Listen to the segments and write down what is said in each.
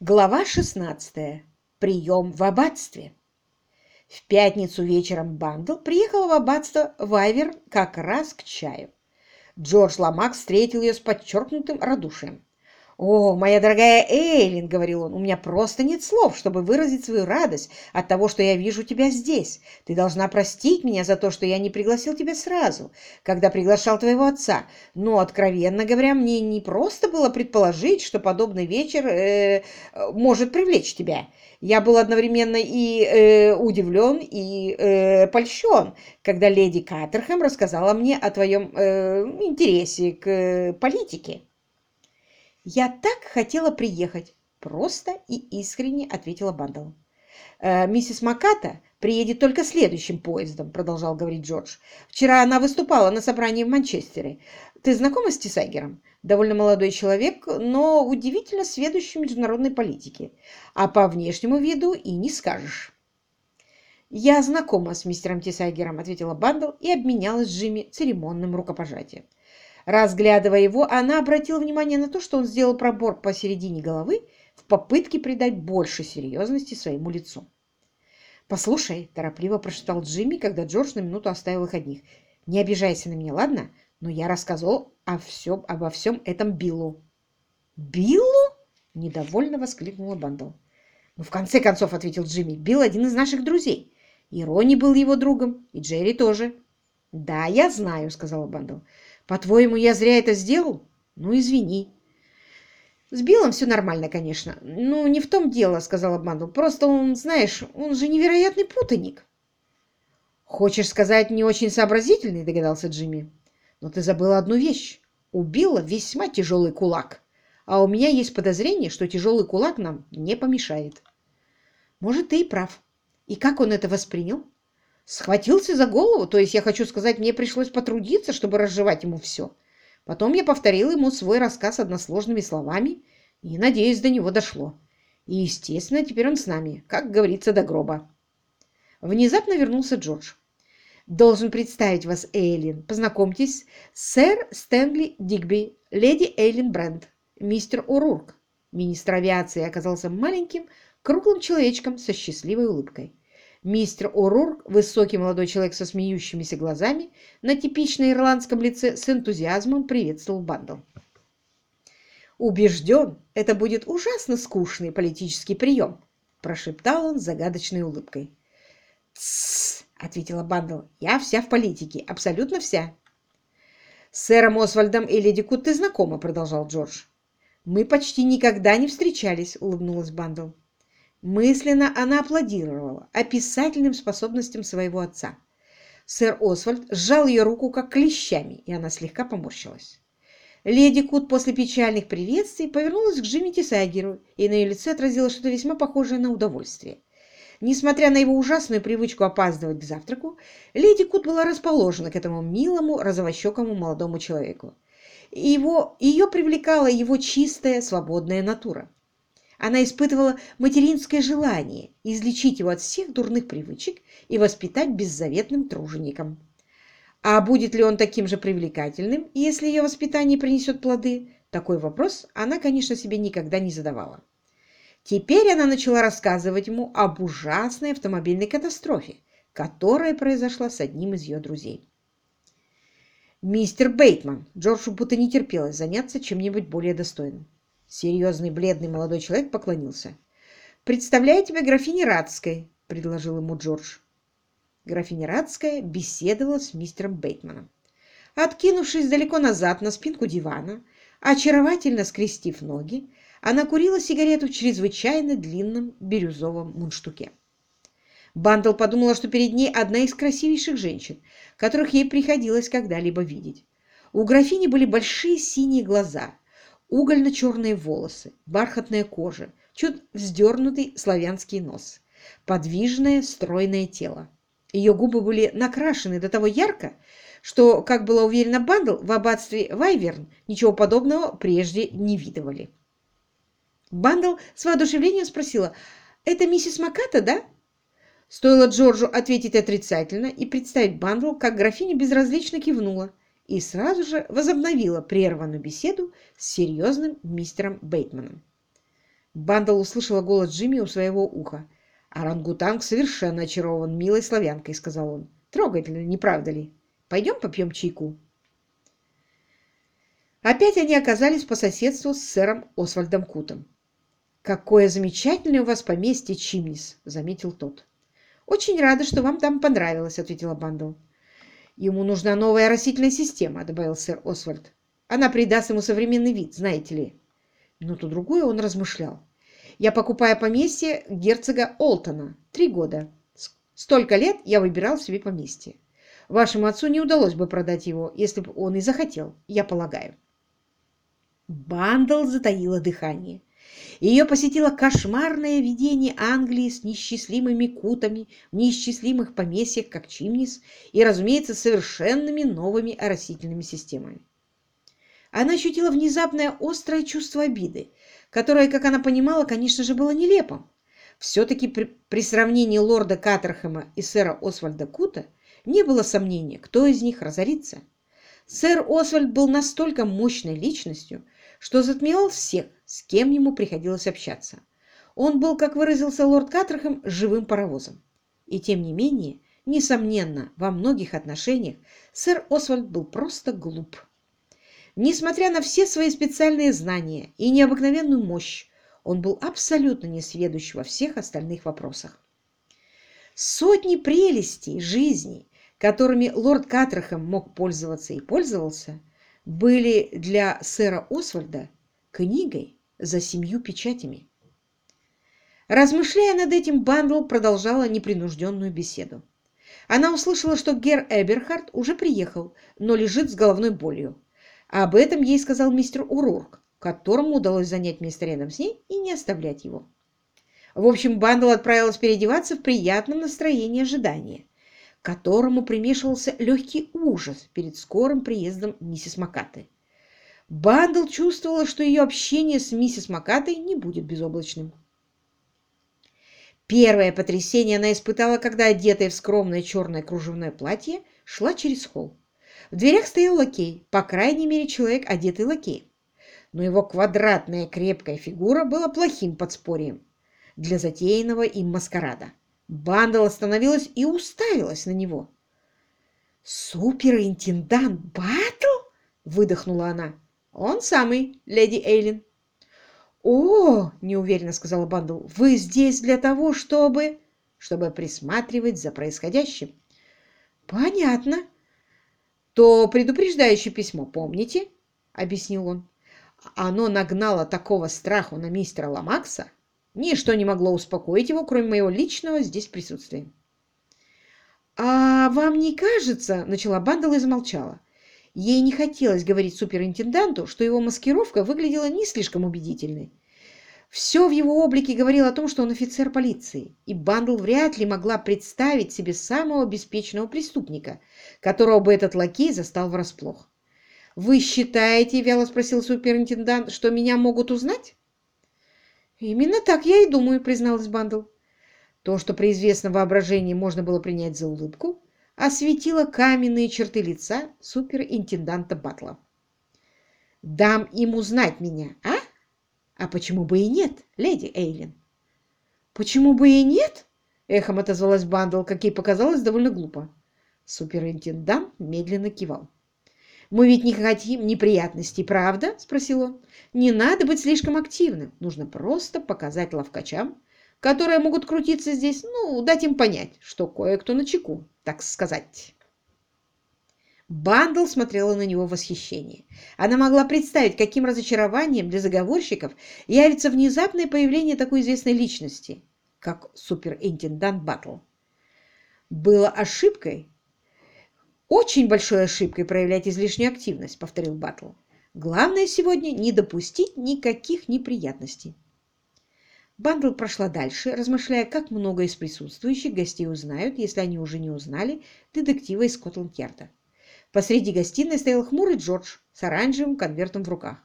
Глава 16. Прием в аббатстве. В пятницу вечером Бандл приехал в аббатство Вайвер как раз к чаю. Джордж Ламак встретил ее с подчеркнутым радушием. «О, моя дорогая Эйлин!» — говорил он. «У меня просто нет слов, чтобы выразить свою радость от того, что я вижу тебя здесь. Ты должна простить меня за то, что я не пригласил тебя сразу, когда приглашал твоего отца. Но, откровенно говоря, мне не просто было предположить, что подобный вечер э, может привлечь тебя. Я был одновременно и э, удивлен, и э, польщен, когда леди Каттерхэм рассказала мне о твоем э, интересе к э, политике». «Я так хотела приехать!» – просто и искренне ответила Бандл. «Э, «Миссис Маката приедет только следующим поездом», – продолжал говорить Джордж. «Вчера она выступала на собрании в Манчестере. Ты знакома с Тисайгером? Довольно молодой человек, но удивительно сведущий в международной политике. А по внешнему виду и не скажешь». «Я знакома с мистером Тисайгером», – ответила Бандл и обменялась с Джимми церемонным рукопожатием. Разглядывая его, она обратила внимание на то, что он сделал пробор посередине головы в попытке придать больше серьезности своему лицу. «Послушай», – торопливо прошептал Джимми, когда Джордж на минуту оставил их одних, – «не обижайся на меня, ладно? Но я рассказал о всем, обо всем этом Биллу». «Биллу?» – недовольно воскликнула Бандл. «Ну, в конце концов», – ответил Джимми, – «Билл один из наших друзей. И Ронни был его другом, и Джерри тоже». «Да, я знаю», – сказала Бандл. По-твоему, я зря это сделал? Ну, извини. С Биллом все нормально, конечно. Ну, не в том дело, сказала Бандл. Просто он, знаешь, он же невероятный путаник. Хочешь сказать, не очень сообразительный, догадался Джимми. Но ты забыла одну вещь. У Билла весьма тяжелый кулак. А у меня есть подозрение, что тяжелый кулак нам не помешает. Может, ты и прав. И как он это воспринял? Схватился за голову, то есть, я хочу сказать, мне пришлось потрудиться, чтобы разжевать ему все. Потом я повторил ему свой рассказ односложными словами, и, надеюсь, до него дошло. И, естественно, теперь он с нами, как говорится, до гроба. Внезапно вернулся Джордж. «Должен представить вас, Эйлин. Познакомьтесь, сэр Стэнли Дигби, леди Эйлин Брент, мистер Урурк». Министр авиации оказался маленьким, круглым человечком со счастливой улыбкой. Мистер О'Рурк, высокий молодой человек со смеющимися глазами, на типично ирландском лице с энтузиазмом приветствовал Бандл. «Убежден, это будет ужасно скучный политический прием», прошептал он с загадочной улыбкой. «Тссс», — ответила Бандл, — «я вся в политике, абсолютно вся». «С сэром Освальдом и леди Кут ты знакома», — продолжал Джордж. «Мы почти никогда не встречались», — улыбнулась Бандл. Мысленно она аплодировала описательным способностям своего отца. Сэр Освальд сжал ее руку как клещами, и она слегка поморщилась. Леди Кут после печальных приветствий повернулась к Джимми Тисагеру, и на ее лице отразилось что-то весьма похожее на удовольствие. Несмотря на его ужасную привычку опаздывать к завтраку, леди Кут была расположена к этому милому, розовощекому молодому человеку. Его, ее привлекала его чистая, свободная натура. Она испытывала материнское желание излечить его от всех дурных привычек и воспитать беззаветным тружеником. А будет ли он таким же привлекательным, если ее воспитание принесет плоды? Такой вопрос она, конечно, себе никогда не задавала. Теперь она начала рассказывать ему об ужасной автомобильной катастрофе, которая произошла с одним из ее друзей. Мистер Бейтман, Джорджу будто не терпелось заняться чем-нибудь более достойным. Серьезный бледный молодой человек поклонился. «Представляю тебя графине Радской», — предложил ему Джордж. Графиня Радская беседовала с мистером Бейтманом. Откинувшись далеко назад на спинку дивана, очаровательно скрестив ноги, она курила сигарету в чрезвычайно длинном бирюзовом мундштуке. Бандл подумала, что перед ней одна из красивейших женщин, которых ей приходилось когда-либо видеть. У графини были большие синие глаза — угольно-черные волосы, бархатная кожа, чуть вздернутый славянский нос, подвижное стройное тело. Ее губы были накрашены до того ярко, что, как была уверена Бандл, в аббатстве Вайверн ничего подобного прежде не видывали. Бандл с воодушевлением спросила, «Это миссис Маката, да?» Стоило Джорджу ответить отрицательно и представить Бандл, как графиня безразлично кивнула и сразу же возобновила прерванную беседу с серьезным мистером Бейтманом. Бандл услышала голос Джимми у своего уха. «Орангутанг совершенно очарован милой славянкой», — сказал он. «Трогательно, не правда ли? Пойдем попьем чайку». Опять они оказались по соседству с сэром Освальдом Кутом. «Какое замечательное у вас поместье, Чимнис!» — заметил тот. «Очень рада, что вам там понравилось», — ответила Бандл. «Ему нужна новая растительная система», — добавил сэр Освальд. «Она придаст ему современный вид, знаете ли». Минуту другую он размышлял. «Я покупаю поместье герцога Олтона. Три года. Столько лет я выбирал себе поместье. Вашему отцу не удалось бы продать его, если бы он и захотел, я полагаю». Бандл затаила дыхание. Ее посетило кошмарное видение Англии с неисчислимыми кутами в неисчислимых поместьях, как Чимнис, и, разумеется, совершенными новыми оросительными системами. Она ощутила внезапное острое чувство обиды, которое, как она понимала, конечно же, было нелепым. Все-таки при, при сравнении лорда Каттерхэма и сэра Освальда Кута не было сомнения, кто из них разорится. Сэр Освальд был настолько мощной личностью, что затмевал всех, с кем ему приходилось общаться. Он был, как выразился лорд Каттерхэм, живым паровозом. И тем не менее, несомненно, во многих отношениях сэр Освальд был просто глуп. Несмотря на все свои специальные знания и необыкновенную мощь, он был абсолютно несведущ во всех остальных вопросах. Сотни прелестей жизни, которыми лорд Каттерхэм мог пользоваться и пользовался, были для сэра Освальда книгой за семью печатями. Размышляя над этим, Бандл продолжала непринужденную беседу. Она услышала, что Гер Эберхард уже приехал, но лежит с головной болью. Об этом ей сказал мистер Урурк, которому удалось занять место рядом с ней и не оставлять его. В общем, Бандл отправилась переодеваться в приятном настроении ожидания которому примешивался легкий ужас перед скорым приездом миссис Макаты. Бандл чувствовала, что ее общение с миссис Макатой не будет безоблачным. Первое потрясение она испытала, когда, одетая в скромное черное кружевное платье, шла через холл. В дверях стоял лакей, по крайней мере, человек, одетый лакей. Но его квадратная крепкая фигура была плохим подспорьем для затеянного им маскарада. Бандл остановилась и уставилась на него. «Суперинтендант Батл?» — выдохнула она. «Он самый, леди Эйлин». «О!» — неуверенно сказала Бандл. «Вы здесь для того, чтобы...» «Чтобы присматривать за происходящим». «Понятно». «То предупреждающее письмо, помните?» — объяснил он. «Оно нагнало такого страху на мистера Ламакса, Ничто не могло успокоить его, кроме моего личного здесь присутствия. «А вам не кажется...» — начала Бандл и замолчала. Ей не хотелось говорить суперинтенданту, что его маскировка выглядела не слишком убедительной. Все в его облике говорило о том, что он офицер полиции, и Бандл вряд ли могла представить себе самого обеспеченного преступника, которого бы этот лакей застал врасплох. «Вы считаете, — вяло спросил суперинтендант, — что меня могут узнать?» «Именно так я и думаю», — призналась Бандл. То, что при известном воображении можно было принять за улыбку, осветило каменные черты лица суперинтенданта Батла. «Дам им узнать меня, а? А почему бы и нет, леди Эйлин?» «Почему бы и нет?» — эхом отозвалась Бандл, как ей показалось довольно глупо. Суперинтендант медленно кивал. «Мы ведь не хотим неприятностей, правда?» – спросил он. «Не надо быть слишком активным. Нужно просто показать ловкачам, которые могут крутиться здесь, ну, дать им понять, что кое-кто на чеку, так сказать». Бандл смотрела на него в восхищении. Она могла представить, каким разочарованием для заговорщиков явится внезапное появление такой известной личности, как суперинтендант Баттл. Было ошибкой «Очень большой ошибкой проявлять излишнюю активность», — повторил Батл. «Главное сегодня не допустить никаких неприятностей». Бандл прошла дальше, размышляя, как много из присутствующих гостей узнают, если они уже не узнали, детектива из Скотланд-Ярда. Посреди гостиной стоял хмурый Джордж с оранжевым конвертом в руках.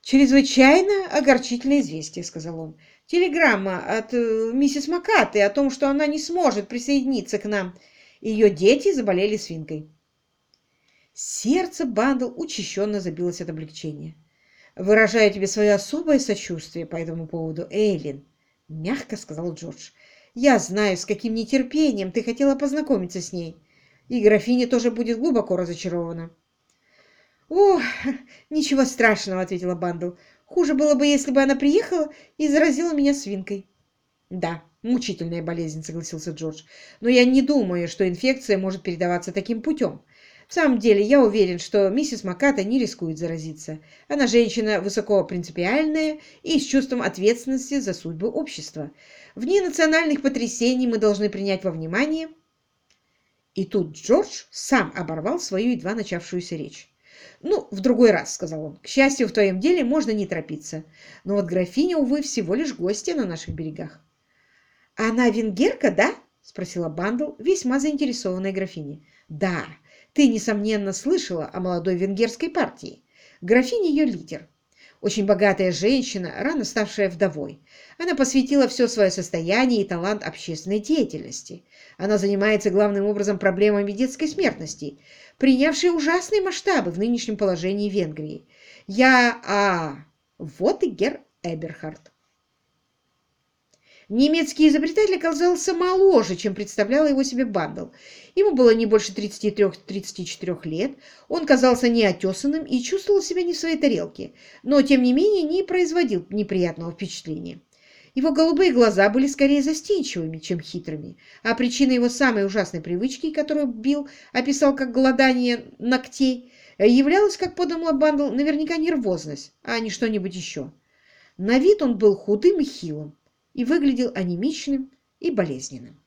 «Чрезвычайно огорчительное известие», — сказал он. «Телеграмма от э, миссис Макаты о том, что она не сможет присоединиться к нам ее дети заболели свинкой. Сердце Бандл учащенно забилось от облегчения. «Выражаю тебе свое особое сочувствие по этому поводу, Эйлин», — мягко сказал Джордж. «Я знаю, с каким нетерпением ты хотела познакомиться с ней, и графиня тоже будет глубоко разочарована». «О, ничего страшного», — ответила Бандл. «Хуже было бы, если бы она приехала и заразила меня свинкой». «Да, мучительная болезнь», — согласился Джордж. «Но я не думаю, что инфекция может передаваться таким путем. В самом деле, я уверен, что миссис Маката не рискует заразиться. Она женщина высоко принципиальная и с чувством ответственности за судьбы общества. Вне национальных потрясений мы должны принять во внимание...» И тут Джордж сам оборвал свою едва начавшуюся речь. «Ну, в другой раз», — сказал он. «К счастью, в твоем деле можно не торопиться. Но вот графиня, увы, всего лишь гостья на наших берегах». «Она венгерка, да?» — спросила Бандл, весьма заинтересованная графиня. «Да, ты, несомненно, слышала о молодой венгерской партии. Графиня ее лидер. Очень богатая женщина, рано ставшая вдовой. Она посвятила все свое состояние и талант общественной деятельности. Она занимается главным образом проблемами детской смертности, принявшей ужасные масштабы в нынешнем положении Венгрии. Я... А... Вот и Гер Эберхард. Немецкий изобретатель оказался моложе, чем представляла его себе Бандл. Ему было не больше 33-34 лет, он казался неотесанным и чувствовал себя не в своей тарелке, но, тем не менее, не производил неприятного впечатления. Его голубые глаза были скорее застенчивыми, чем хитрыми, а причиной его самой ужасной привычки, которую Билл описал как голодание ногтей, являлась, как подумала Бандл, наверняка нервозность, а не что-нибудь еще. На вид он был худым и хилым и выглядел анемичным и болезненным.